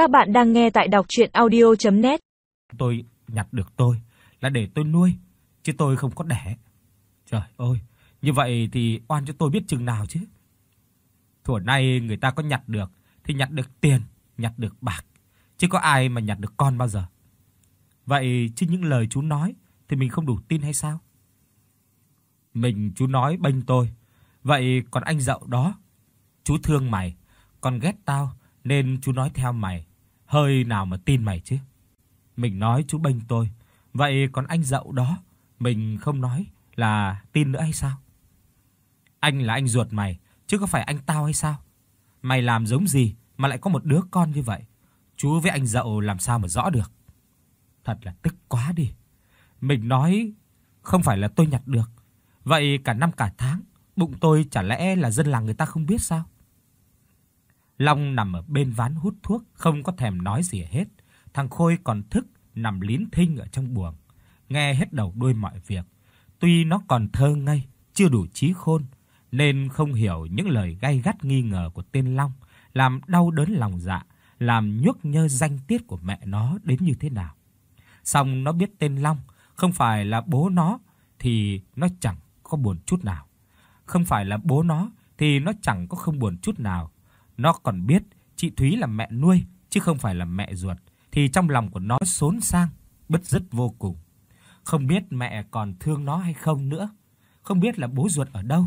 Các bạn đang nghe tại đọc audio net Tôi nhặt được tôi là để tôi nuôi, chứ tôi không có đẻ. Trời ơi, như vậy thì oan cho tôi biết chừng nào chứ. Thuở nay người ta có nhặt được thì nhặt được tiền, nhặt được bạc, chứ có ai mà nhặt được con bao giờ. Vậy chứ những lời chú nói thì mình không đủ tin hay sao? Mình chú nói bênh tôi, vậy còn anh dậu đó, chú thương mày, còn ghét tao nên chú nói theo mày, hơi nào mà tin mày chứ. Mình nói chú bênh tôi, vậy còn anh dậu đó, mình không nói là tin nữa hay sao? Anh là anh ruột mày, chứ có phải anh tao hay sao? Mày làm giống gì mà lại có một đứa con như vậy? Chú với anh dậu làm sao mà rõ được? Thật là tức quá đi. Mình nói không phải là tôi nhặt được. Vậy cả năm cả tháng, bụng tôi chả lẽ là dân làng người ta không biết sao? Long nằm ở bên ván hút thuốc, không có thèm nói gì hết. Thằng Khôi còn thức nằm lín thinh ở trong buồng, nghe hết đầu đuôi mọi việc. Tuy nó còn thơ ngây, chưa đủ trí khôn nên không hiểu những lời gay gắt nghi ngờ của tên Long, làm đau đớn lòng dạ, làm nhức nhơ danh tiết của mẹ nó đến như thế nào. Song nó biết tên Long không phải là bố nó thì nó chẳng có buồn chút nào. Không phải là bố nó thì nó chẳng có không buồn chút nào. Nó còn biết chị Thúy là mẹ nuôi chứ không phải là mẹ ruột, thì trong lòng của nó xốn sang, bứt rứt vô cùng. Không biết mẹ còn thương nó hay không nữa, không biết là bố ruột ở đâu,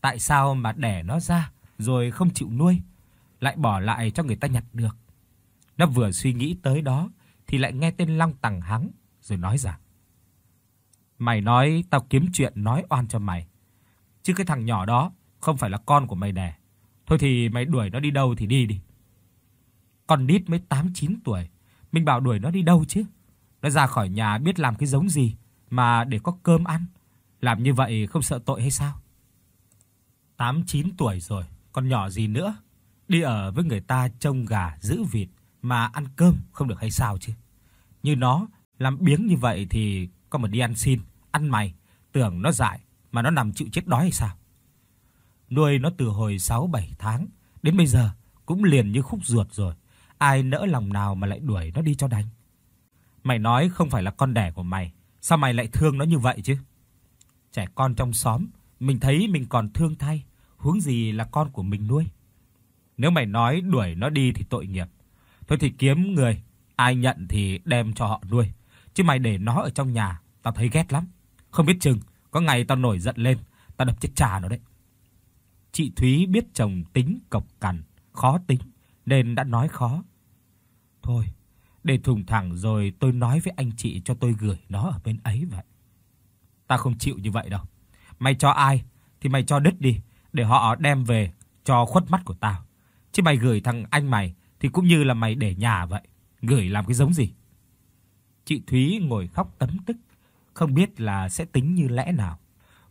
tại sao mà đẻ nó ra rồi không chịu nuôi, lại bỏ lại cho người ta nhặt được. Nó vừa suy nghĩ tới đó thì lại nghe tên Long tằng hắng rồi nói rằng: "Mày nói tao kiếm chuyện nói oan cho mày, chứ cái thằng nhỏ đó không phải là con của mày đẻ. Thôi thì mày đuổi nó đi đâu thì đi đi." Con nít mới 8 9 tuổi, mình bảo đuổi nó đi đâu chứ? Nó ra khỏi nhà biết làm cái giống gì mà để có cơm ăn, làm như vậy không sợ tội hay sao? 8 9 tuổi rồi, còn nhỏ gì nữa, đi ở với người ta trông gà giữ vịt mà ăn cơm không được hay sao chứ? Như nó làm biếng như vậy thì có mà đi ăn xin, ăn mày, tưởng nó dại mà nó nằm chịu chết đói hay sao? Nuôi nó từ hồi 6 7 tháng đến bây giờ cũng liền như khúc ruột rồi, ai nỡ lòng nào mà lại đuổi nó đi cho đành. Mày nói không phải là con đẻ của mày, sao mày lại thương nó như vậy chứ? Trẻ con trong xóm, mình thấy mình còn thương thay, huống gì là con của mình nuôi. Nếu mày nói đuổi nó đi thì tội nghiệp. Thôi thì kiếm người, ai nhận thì đem cho họ nuôi. Chứ mày để nó ở trong nhà, tao thấy ghét lắm. Không biết chừng có ngày tao nổi giận lên, tao đập chết cha nó đấy. Chị Thúy biết chồng tính cộc cằn, khó tính nên đã nói khó. Thôi, để thùng thẳng rồi tôi nói với anh chị cho tôi gửi nó ở bên ấy vậy. Ta không chịu như vậy đâu. Mày cho ai thì mày cho đứt đi, để họ đem về cho khuất mắt của tao. Chứ mày gửi thằng anh mày thì cũng như là mày để nhà vậy, gửi làm cái giống gì? Chị Thúy ngồi khóc tấm tức, không biết là sẽ tính như lẽ nào.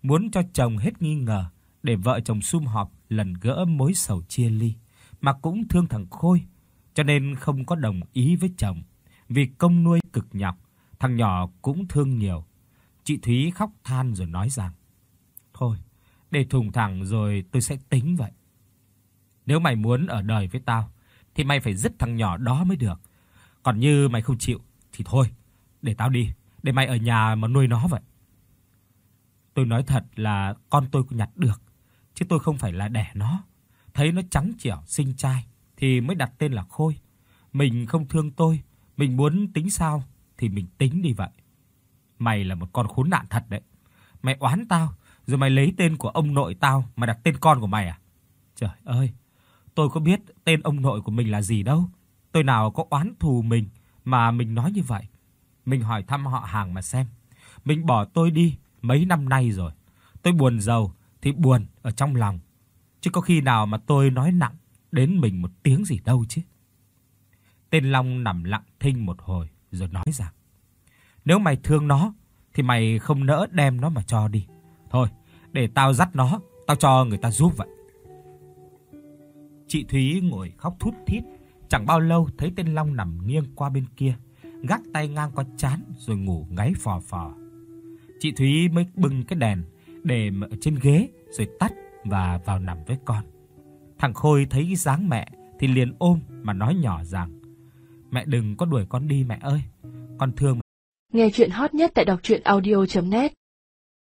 Muốn cho chồng hết nghi ngờ để vợ chồng sum họp lần gỡ mối sầu chia ly, mà cũng thương thằng Khôi, cho nên không có đồng ý với chồng. Vì công nuôi cực nhọc, thằng nhỏ cũng thương nhiều. Chị Thúy khóc than rồi nói rằng: "Thôi, để thùng thẳng rồi tôi sẽ tính vậy. Nếu mày muốn ở đời với tao thì mày phải dứt thằng nhỏ đó mới được. Còn như mày không chịu thì thôi, để tao đi, để mày ở nhà mà nuôi nó vậy." Tôi nói thật là con tôi cũng nhặt được, chứ tôi không phải là đẻ nó. Thấy nó trắng trẻo xinh trai thì mới đặt tên là Khôi. Mình không thương tôi, mình muốn tính sao thì mình tính đi vậy. Mày là một con khốn nạn thật đấy. Mày oán tao, rồi mày lấy tên của ông nội tao mà đặt tên con của mày à? Trời ơi, tôi có biết tên ông nội của mình là gì đâu. Tôi nào có oán thù mình mà mình nói như vậy. Mình hỏi thăm họ hàng mà xem. Mình bỏ tôi đi mấy năm nay rồi. Tôi buồn giàu thì buồn ở trong lòng. Chứ có khi nào mà tôi nói nặng đến mình một tiếng gì đâu chứ. Tên Long nằm lặng thinh một hồi rồi nói rằng: "Nếu mày thương nó thì mày không nỡ đem nó mà cho đi. Thôi, để tao dắt nó, tao cho người ta giúp vậy." Chị Thúy ngồi khóc thút thít, chẳng bao lâu thấy tên Long nằm nghiêng qua bên kia, gác tay ngang qua trán rồi ngủ ngáy phò phò. Chị Thúy mới bưng cái đèn để ở trên ghế, rồi tắt và vào nằm với con. Thằng Khôi thấy dáng mẹ thì liền ôm mà nói nhỏ rằng: Mẹ đừng có đuổi con đi mẹ ơi. Con thương. Nghe truyện hot nhất tại doctruyenaudio.net